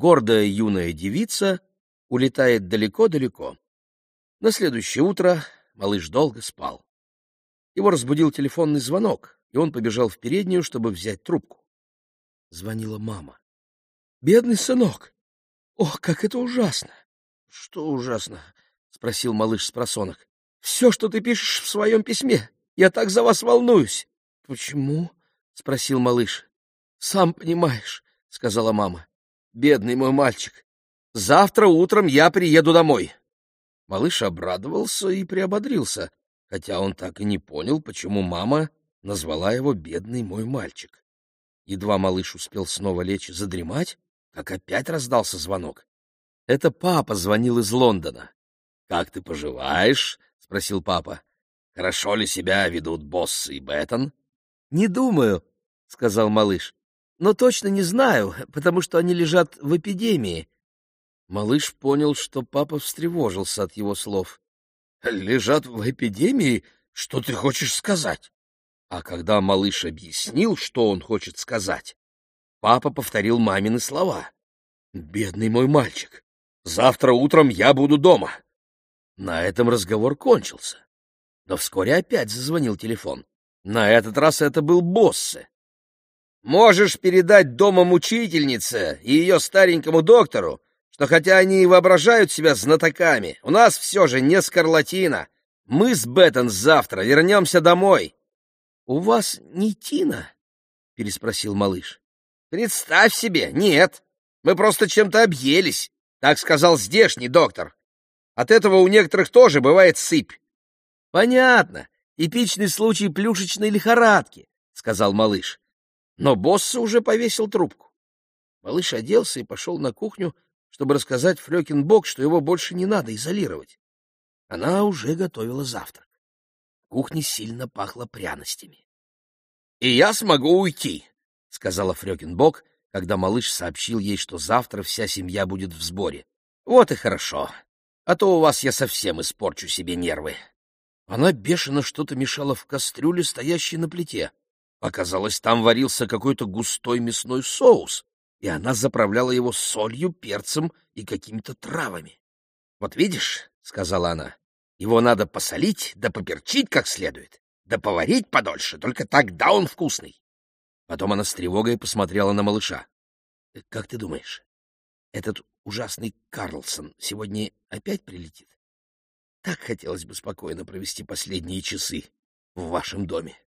гордая юная девица улетает далеко-далеко. На следующее утро малыш долго спал. Его разбудил телефонный звонок, и он побежал в переднюю, чтобы взять трубку. Звонила мама. — Бедный сынок! Ох, как это ужасно! — Что ужасно? — спросил малыш с просонок. — Все, что ты пишешь в своем письме. Я так за вас волнуюсь. — Почему? — спросил малыш. — Сам понимаешь, — сказала мама. — Бедный мой мальчик. Завтра утром я приеду домой. Малыш обрадовался и приободрился, хотя он так и не понял, почему мама назвала его «бедный мой мальчик». Едва малыш успел снова лечь задремать, как опять раздался звонок. Это папа звонил из Лондона. «Как ты поживаешь?» — спросил папа. «Хорошо ли себя ведут Босс и Беттон?» «Не думаю», — сказал малыш. «Но точно не знаю, потому что они лежат в эпидемии. Малыш понял, что папа встревожился от его слов. «Лежат в эпидемии? Что ты хочешь сказать?» А когда малыш объяснил, что он хочет сказать, папа повторил мамины слова. «Бедный мой мальчик, завтра утром я буду дома». На этом разговор кончился. Но вскоре опять зазвонил телефон. На этот раз это был Боссе. «Можешь передать домом учительнице и ее старенькому доктору, что хотя они и воображают себя знатоками, у нас все же не скарлатина. Мы с Беттон завтра вернемся домой. — У вас не Тина? — переспросил малыш. — Представь себе, нет. Мы просто чем-то объелись, так сказал здешний доктор. От этого у некоторых тоже бывает сыпь. — Понятно. Эпичный случай плюшечной лихорадки, — сказал малыш. Но босс уже повесил трубку. Малыш оделся и пошел на кухню, чтобы рассказать Флёкинбок, что его больше не надо изолировать. Она уже готовила завтрак. В кухне сильно пахло пряностями. — И я смогу уйти, — сказала Фрёкинбок, когда малыш сообщил ей, что завтра вся семья будет в сборе. — Вот и хорошо, а то у вас я совсем испорчу себе нервы. Она бешено что-то мешала в кастрюле, стоящей на плите. Оказалось, там варился какой-то густой мясной соус, и она заправляла его солью, перцем и какими-то травами. — Вот видишь, — сказала она, — его надо посолить да поперчить как следует, да поварить подольше, только тогда он вкусный. Потом она с тревогой посмотрела на малыша. — Как ты думаешь, этот ужасный Карлсон сегодня опять прилетит? Так хотелось бы спокойно провести последние часы в вашем доме.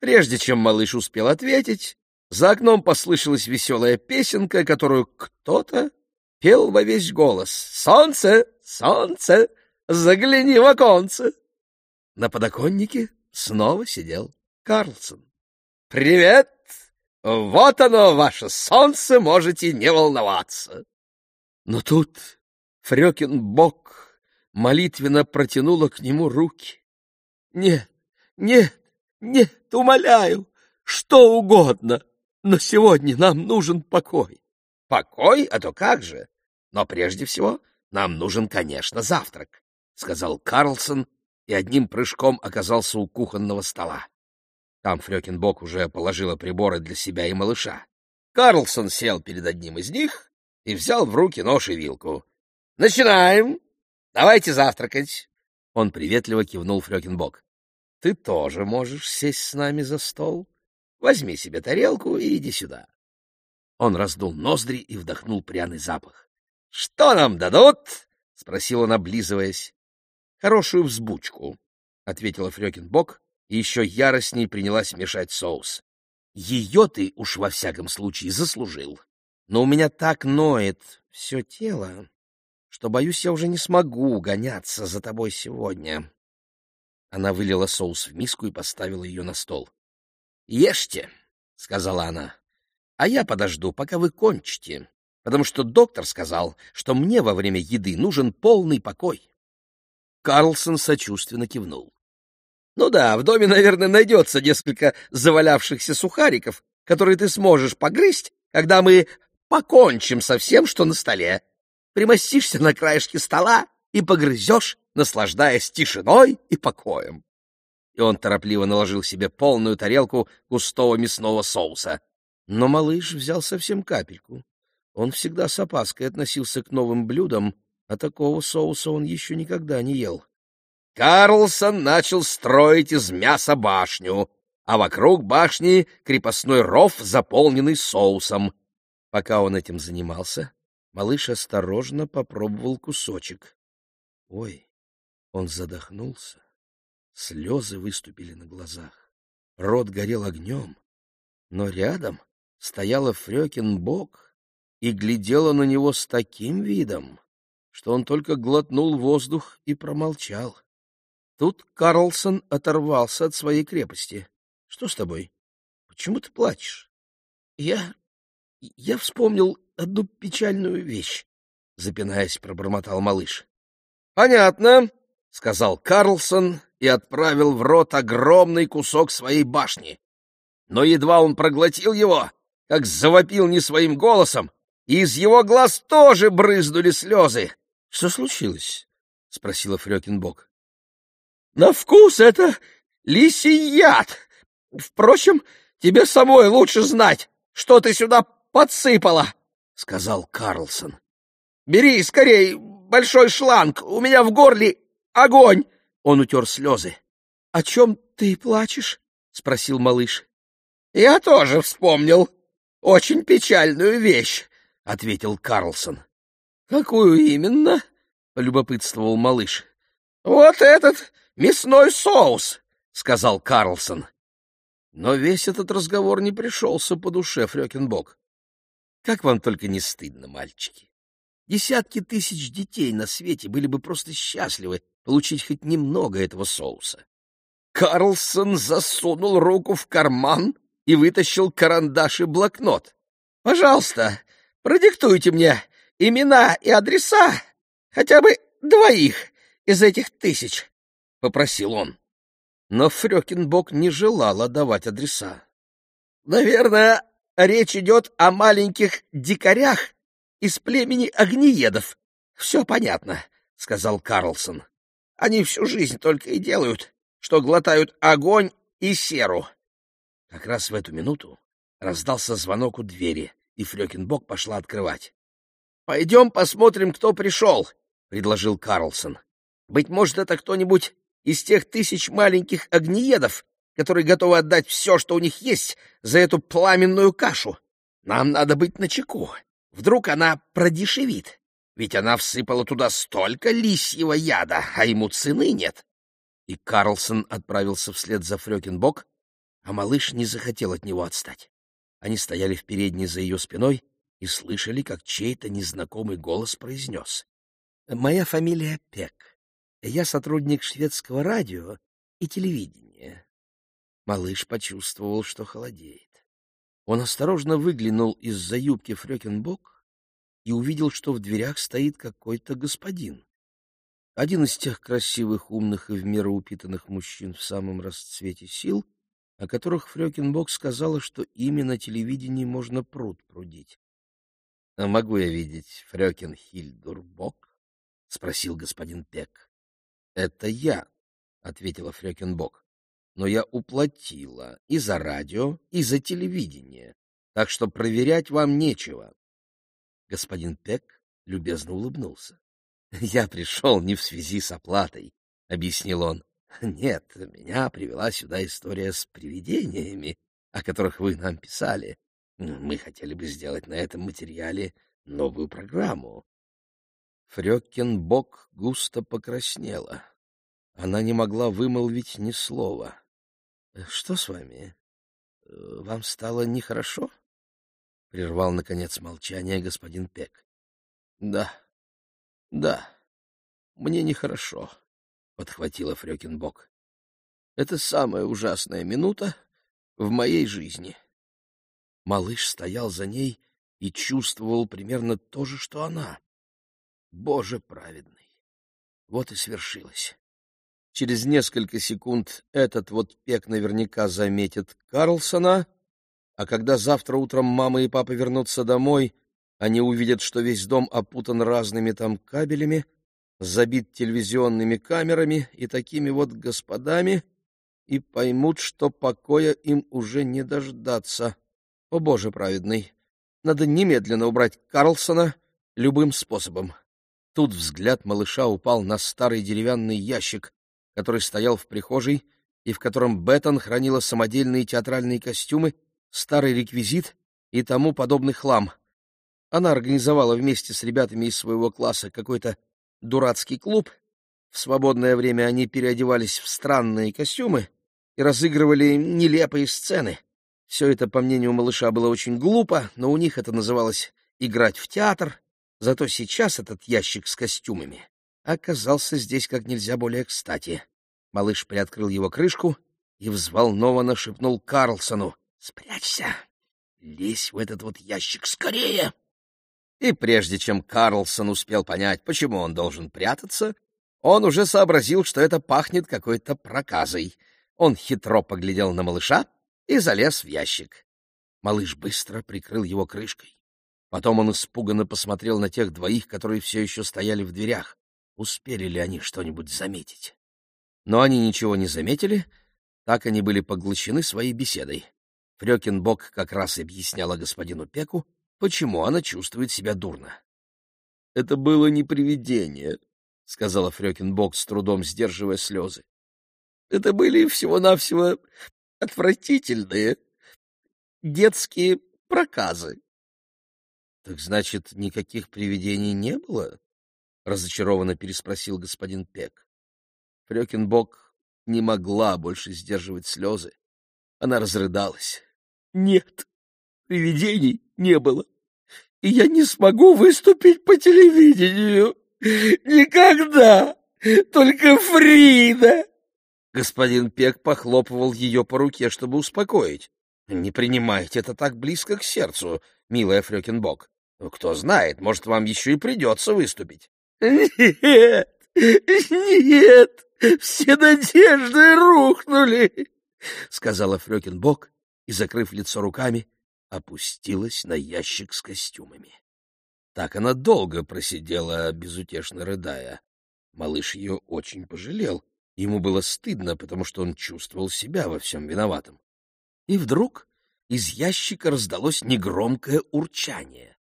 Прежде чем малыш успел ответить, за окном послышалась веселая песенка, которую кто-то пел во весь голос. «Солнце, солнце, загляни в оконце!» На подоконнике снова сидел Карлсон. «Привет! Вот оно, ваше солнце, можете не волноваться!» Но тут Фрёкин Бог молитвенно протянула к нему руки. «Нет, нет, нет, умоляю, что угодно!» Но сегодня нам нужен покой. Покой? А то как же? Но прежде всего нам нужен, конечно, завтрак, — сказал Карлсон и одним прыжком оказался у кухонного стола. Там Фрёкинбок уже положила приборы для себя и малыша. Карлсон сел перед одним из них и взял в руки нож и вилку. — Начинаем! Давайте завтракать! Он приветливо кивнул Фрёкинбок. — Ты тоже можешь сесть с нами за стол? Возьми себе тарелку и иди сюда. Он раздул ноздри и вдохнул пряный запах. — Что нам дадут? — спросил он, облизываясь. — Хорошую взбучку, — ответила Фрёкинбок и еще яростней принялась мешать соус. — Ее ты уж во всяком случае заслужил. Но у меня так ноет все тело, что, боюсь, я уже не смогу гоняться за тобой сегодня. Она вылила соус в миску и поставила ее на стол. «Ешьте», — сказала она, — «а я подожду, пока вы кончите, потому что доктор сказал, что мне во время еды нужен полный покой». Карлсон сочувственно кивнул. «Ну да, в доме, наверное, найдется несколько завалявшихся сухариков, которые ты сможешь погрызть, когда мы покончим со всем, что на столе. Примостишься на краешке стола и погрызешь, наслаждаясь тишиной и покоем и он торопливо наложил себе полную тарелку густого мясного соуса. Но малыш взял совсем капельку. Он всегда с опаской относился к новым блюдам, а такого соуса он еще никогда не ел. Карлсон начал строить из мяса башню, а вокруг башни крепостной ров, заполненный соусом. Пока он этим занимался, малыш осторожно попробовал кусочек. Ой, он задохнулся. Слезы выступили на глазах. Рот горел огнем. Но рядом стояла Фрёкин Бог и глядела на него с таким видом, что он только глотнул воздух и промолчал. Тут Карлсон оторвался от своей крепости. — Что с тобой? Почему ты плачешь? — Я... я вспомнил одну печальную вещь, — запинаясь, пробормотал малыш. — Понятно, — сказал Карлсон и отправил в рот огромный кусок своей башни. Но едва он проглотил его, как завопил не своим голосом, и из его глаз тоже брызнули слезы. — Что случилось? — спросила Фрёкинбок. На вкус это лисий яд. Впрочем, тебе самой лучше знать, что ты сюда подсыпала, — сказал Карлсон. — Бери скорей большой шланг, у меня в горле огонь. Он утер слезы. — О чем ты плачешь? — спросил малыш. — Я тоже вспомнил. Очень печальную вещь, — ответил Карлсон. — Какую именно? — полюбопытствовал малыш. — Вот этот мясной соус, — сказал Карлсон. Но весь этот разговор не пришелся по душе Фрёкинбок. Как вам только не стыдно, мальчики. Десятки тысяч детей на свете были бы просто счастливы получить хоть немного этого соуса. Карлсон засунул руку в карман и вытащил карандаш и блокнот. — Пожалуйста, продиктуйте мне имена и адреса хотя бы двоих из этих тысяч. — попросил он. Но Фрёкинбок не желала давать адреса. — Наверное, речь идет о маленьких дикарях из племени огнеедов. — Все понятно, — сказал Карлсон. — Они всю жизнь только и делают, что глотают огонь и серу. Как раз в эту минуту раздался звонок у двери, и Фрёкинбок пошла открывать. — Пойдем посмотрим, кто пришел, — предложил Карлсон. — Быть может, это кто-нибудь из тех тысяч маленьких огнеедов, которые готовы отдать все, что у них есть, за эту пламенную кашу. Нам надо быть начеку. Вдруг она продешевит, ведь она всыпала туда столько лисьего яда, а ему цены нет. И Карлсон отправился вслед за Фрёкинбок, а малыш не захотел от него отстать. Они стояли в передней за ее спиной и слышали, как чей-то незнакомый голос произнес. — Моя фамилия Пек. Я сотрудник шведского радио и телевидения. Малыш почувствовал, что холодеет. Он осторожно выглянул из-за юбки Фрёкинбок и увидел, что в дверях стоит какой-то господин. Один из тех красивых, умных и в меру упитанных мужчин в самом расцвете сил, о которых Фрёкинбок сказала, что именно телевидении можно пруд прудить. — А могу я видеть Фрёкин Хильдурбок? — спросил господин Пек. — Это я, — ответила Фрёкинбок. — Но я уплатила и за радио, и за телевидение, так что проверять вам нечего. Господин Пек любезно улыбнулся. — Я пришел не в связи с оплатой, — объяснил он. — Нет, меня привела сюда история с привидениями, о которых вы нам писали. Мы хотели бы сделать на этом материале новую программу. Фрёкинбок густо покраснела. Она не могла вымолвить ни слова. — Что с вами? Вам стало нехорошо? — прервал, наконец, молчание господин Пек. — Да, да, мне нехорошо, — подхватила Фрёкинбок. — Это самая ужасная минута в моей жизни. Малыш стоял за ней и чувствовал примерно то же, что она. Боже праведный! Вот и свершилось. Через несколько секунд этот вот пек наверняка заметит Карлсона, а когда завтра утром мама и папа вернутся домой, они увидят, что весь дом опутан разными там кабелями, забит телевизионными камерами и такими вот господами, и поймут, что покоя им уже не дождаться. О, Боже праведный! Надо немедленно убрать Карлсона любым способом. Тут взгляд малыша упал на старый деревянный ящик, который стоял в прихожей и в котором Беттон хранила самодельные театральные костюмы, старый реквизит и тому подобный хлам. Она организовала вместе с ребятами из своего класса какой-то дурацкий клуб. В свободное время они переодевались в странные костюмы и разыгрывали нелепые сцены. Все это, по мнению малыша, было очень глупо, но у них это называлось «играть в театр», зато сейчас этот ящик с костюмами оказался здесь как нельзя более кстати. Малыш приоткрыл его крышку и взволнованно шепнул Карлсону «Спрячься! Лезь в этот вот ящик скорее!» И прежде чем Карлсон успел понять, почему он должен прятаться, он уже сообразил, что это пахнет какой-то проказой. Он хитро поглядел на малыша и залез в ящик. Малыш быстро прикрыл его крышкой. Потом он испуганно посмотрел на тех двоих, которые все еще стояли в дверях. Успели ли они что-нибудь заметить? Но они ничего не заметили, так они были поглощены своей беседой. Фрёкинбок как раз объясняла господину Пеку, почему она чувствует себя дурно. — Это было не привидение, — сказала Фрёкинбок, с трудом сдерживая слезы. — Это были всего-навсего отвратительные детские проказы. — Так значит, никаких привидений не было? — разочарованно переспросил господин Пек. Фрёкинбок не могла больше сдерживать слезы. Она разрыдалась. — Нет, привидений не было. И я не смогу выступить по телевидению. Никогда! Только Фрида! Господин Пек похлопывал ее по руке, чтобы успокоить. Не принимайте это так близко к сердцу, милая Фрёкинбок. Кто знает, может, вам еще и придется выступить. Нет, нет, все надежды рухнули, сказала Фрёкинбок и, закрыв лицо руками, опустилась на ящик с костюмами. Так она долго просидела, безутешно рыдая. Малыш ее очень пожалел. Ему было стыдно, потому что он чувствовал себя во всем виноватым. И вдруг из ящика раздалось негромкое урчание.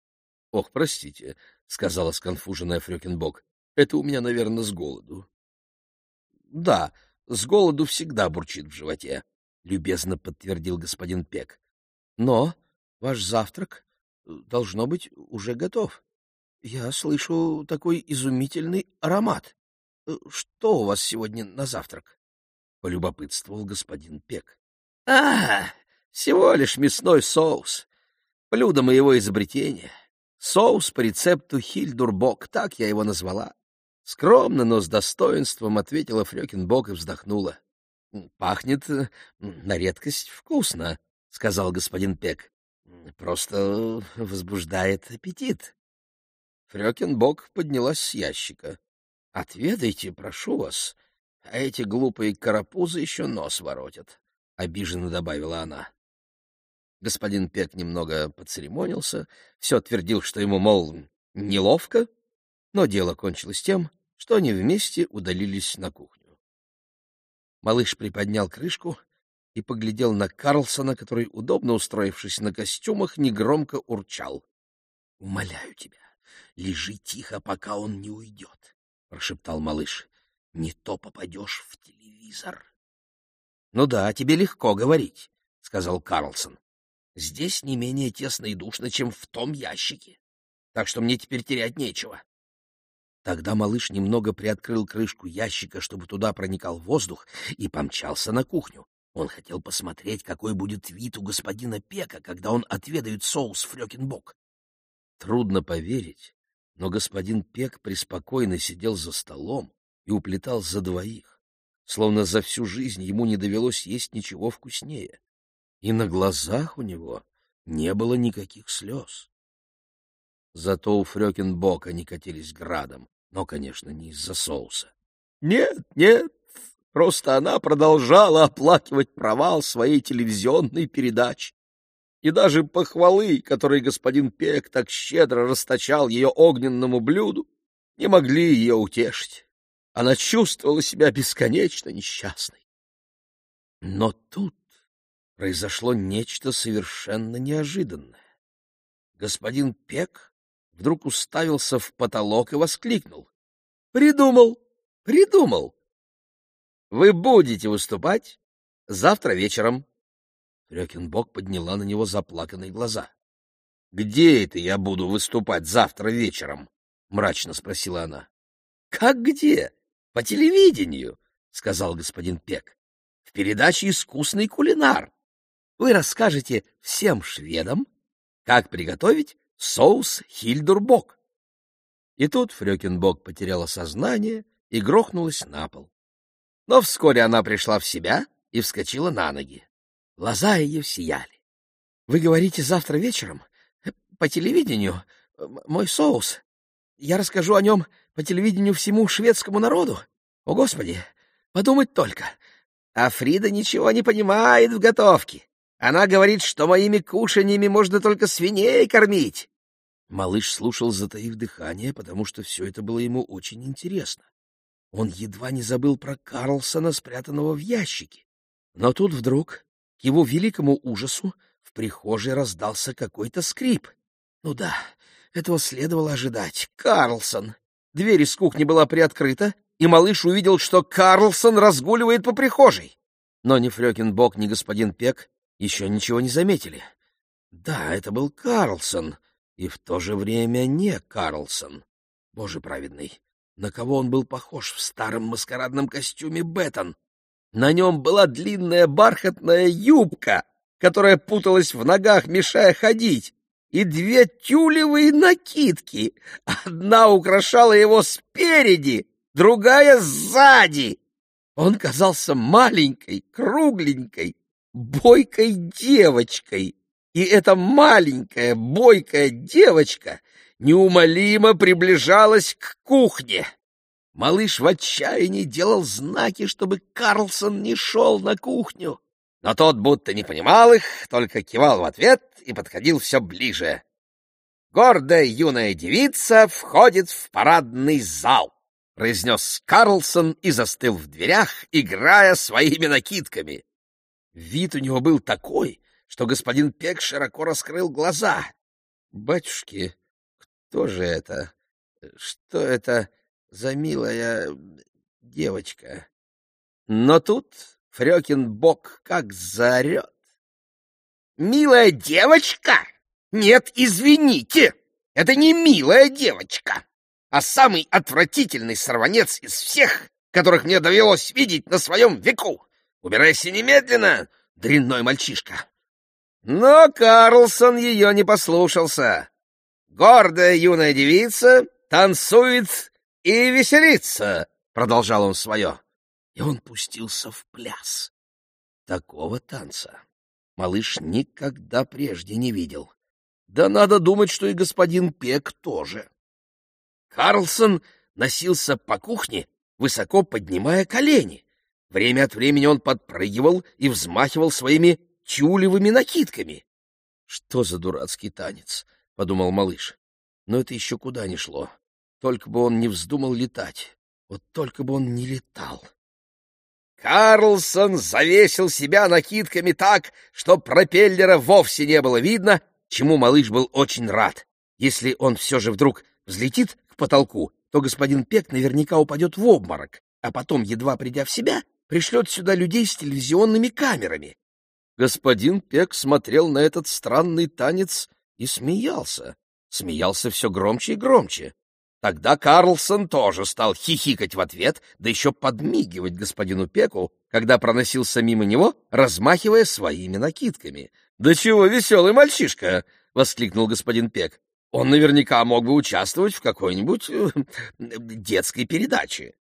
— Ох, простите, — сказала сконфуженная Фрёкинбок, — это у меня, наверное, с голоду. — Да, с голоду всегда бурчит в животе, — любезно подтвердил господин Пек. Но ваш завтрак, э, должно быть, уже готов. Я слышу такой изумительный аромат. Э, что у вас сегодня на завтрак? — полюбопытствовал господин Пек. — А, всего лишь мясной соус. Блюдо моего изобретения. Соус по рецепту Хильдурбок, так я его назвала. Скромно, но с достоинством ответила Фрёкинбок и вздохнула. — Пахнет э, на редкость вкусно, — сказал господин Пек. — Просто возбуждает аппетит. Фрёкинбок поднялась с ящика. — Отведайте, прошу вас, а эти глупые карапузы еще нос воротят, — обиженно добавила она. Господин Пек немного поцеремонился, все твердил, что ему, мол, неловко, но дело кончилось тем, что они вместе удалились на кухню. Малыш приподнял крышку — и поглядел на Карлсона, который, удобно устроившись на костюмах, негромко урчал. — Умоляю тебя, лежи тихо, пока он не уйдет, — прошептал малыш. — Не то попадешь в телевизор. — Ну да, тебе легко говорить, — сказал Карлсон. — Здесь не менее тесно и душно, чем в том ящике, так что мне теперь терять нечего. Тогда малыш немного приоткрыл крышку ящика, чтобы туда проникал воздух, и помчался на кухню. Он хотел посмотреть, какой будет вид у господина Пека, когда он отведает соус фрёкинбок. Трудно поверить, но господин Пек преспокойно сидел за столом и уплетал за двоих, словно за всю жизнь ему не довелось есть ничего вкуснее. И на глазах у него не было никаких слез. Зато у Фрёкинбока они катились градом, но, конечно, не из-за соуса. — Нет, нет, Просто она продолжала оплакивать провал своей телевизионной передачи. И даже похвалы, которые господин Пек так щедро расточал ее огненному блюду, не могли ее утешить. Она чувствовала себя бесконечно несчастной. Но тут произошло нечто совершенно неожиданное. господин Пек вдруг уставился в потолок и воскликнул. — Придумал! Придумал! Вы будете выступать завтра вечером. Фрёкинбок подняла на него заплаканные глаза. — Где это я буду выступать завтра вечером? — мрачно спросила она. — Как где? По телевидению, — сказал господин Пек. — В передаче «Искусный кулинар». Вы расскажете всем шведам, как приготовить соус хильдурбок. И тут Фрёкинбок потеряла сознание и грохнулась на пол. Но вскоре она пришла в себя и вскочила на ноги. Глаза ее сияли. — Вы говорите завтра вечером? По телевидению? Мой соус? Я расскажу о нем по телевидению всему шведскому народу? О, Господи! Подумать только! А Фрида ничего не понимает в готовке. Она говорит, что моими кушаньями можно только свиней кормить. Малыш слушал, затаив дыхание, потому что все это было ему очень интересно. Он едва не забыл про Карлсона, спрятанного в ящике. Но тут вдруг, к его великому ужасу, в прихожей раздался какой-то скрип. Ну да, этого следовало ожидать. Карлсон! Дверь из кухни была приоткрыта, и малыш увидел, что Карлсон разгуливает по прихожей. Но ни Фрёкинбок, ни господин Пек еще ничего не заметили. Да, это был Карлсон, и в то же время не Карлсон. Боже праведный! На кого он был похож в старом маскарадном костюме Беттон? На нем была длинная бархатная юбка, которая путалась в ногах, мешая ходить, и две тюлевые накидки. Одна украшала его спереди, другая сзади. Он казался маленькой, кругленькой, бойкой девочкой. И эта маленькая, бойкая девочка неумолимо приближалась к кухне. Малыш в отчаянии делал знаки, чтобы Карлсон не шел на кухню. Но тот будто не понимал их, только кивал в ответ и подходил все ближе. «Гордая юная девица входит в парадный зал», — произнес Карлсон и застыл в дверях, играя своими накидками. Вид у него был такой, что господин Пек широко раскрыл глаза. «Батюшки, кто же это? Что это за милая девочка? Но тут Фрёкин бок как заорет. «Милая девочка? Нет, извините, это не милая девочка, а самый отвратительный сорванец из всех, которых мне довелось видеть на своем веку. Убирайся немедленно, дрянной мальчишка!» Но Карлсон ее не послушался. Гордая юная девица танцует и веселится, — продолжал он свое. И он пустился в пляс. Такого танца малыш никогда прежде не видел. Да надо думать, что и господин Пек тоже. Карлсон носился по кухне, высоко поднимая колени. Время от времени он подпрыгивал и взмахивал своими тюлевыми накидками. Что за дурацкий танец? — подумал малыш. Но это еще куда ни шло. Только бы он не вздумал летать. Вот только бы он не летал. Карлсон завесил себя накидками так, что пропеллера вовсе не было видно, чему малыш был очень рад. Если он все же вдруг взлетит к потолку, то господин Пек наверняка упадет в обморок, а потом, едва придя в себя, пришлет сюда людей с телевизионными камерами. Господин Пек смотрел на этот странный танец и смеялся. Смеялся все громче и громче. Тогда Карлсон тоже стал хихикать в ответ, да еще подмигивать господину Пеку, когда проносился мимо него, размахивая своими накидками. — Да чего веселый мальчишка! — воскликнул господин Пек. — Он наверняка мог бы участвовать в какой-нибудь э, детской передаче.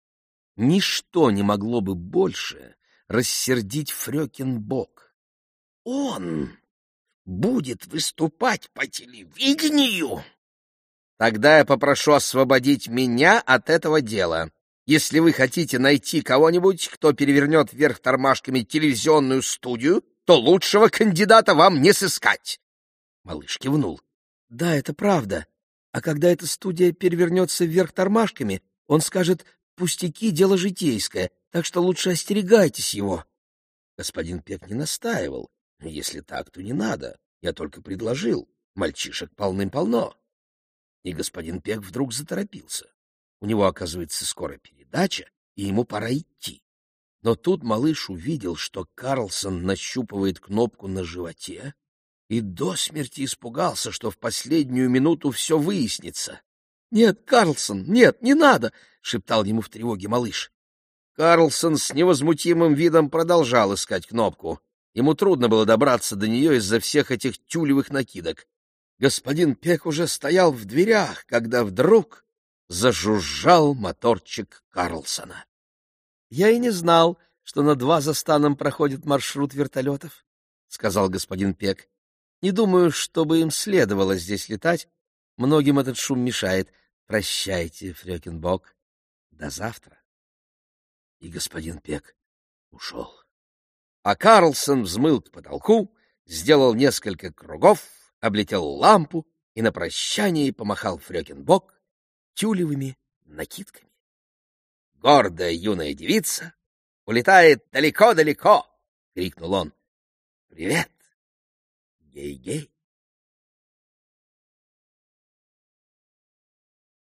Ничто не могло бы больше рассердить Фрёкинбок. Он будет выступать по телевидению, тогда я попрошу освободить меня от этого дела. Если вы хотите найти кого-нибудь, кто перевернет вверх тормашками телевизионную студию, то лучшего кандидата вам не сыскать. Малыш кивнул. Да, это правда. А когда эта студия перевернется вверх тормашками, он скажет «пустяки, дело житейское, так что лучше остерегайтесь его». Господин Пек не настаивал. Если так, то не надо. Я только предложил. Мальчишек полным-полно. И господин Пек вдруг заторопился. У него, оказывается, скоро передача, и ему пора идти. Но тут малыш увидел, что Карлсон нащупывает кнопку на животе, и до смерти испугался, что в последнюю минуту все выяснится. — Нет, Карлсон, нет, не надо! — шептал ему в тревоге малыш. Карлсон с невозмутимым видом продолжал искать кнопку. Ему трудно было добраться до нее из-за всех этих тюлевых накидок. Господин Пек уже стоял в дверях, когда вдруг зажужжал моторчик Карлсона. — Я и не знал, что над Вазастаном проходит маршрут вертолетов, — сказал господин Пек. — Не думаю, чтобы им следовало здесь летать. Многим этот шум мешает. Прощайте, Фрёкинбок. До завтра. И господин Пек ушел. А Карлсон взмыл к потолку, сделал несколько кругов, облетел лампу и на прощание помахал Фрёкинбок тюлевыми накидками. Гордая юная девица улетает далеко-далеко, — крикнул он. — Привет, гей-гей.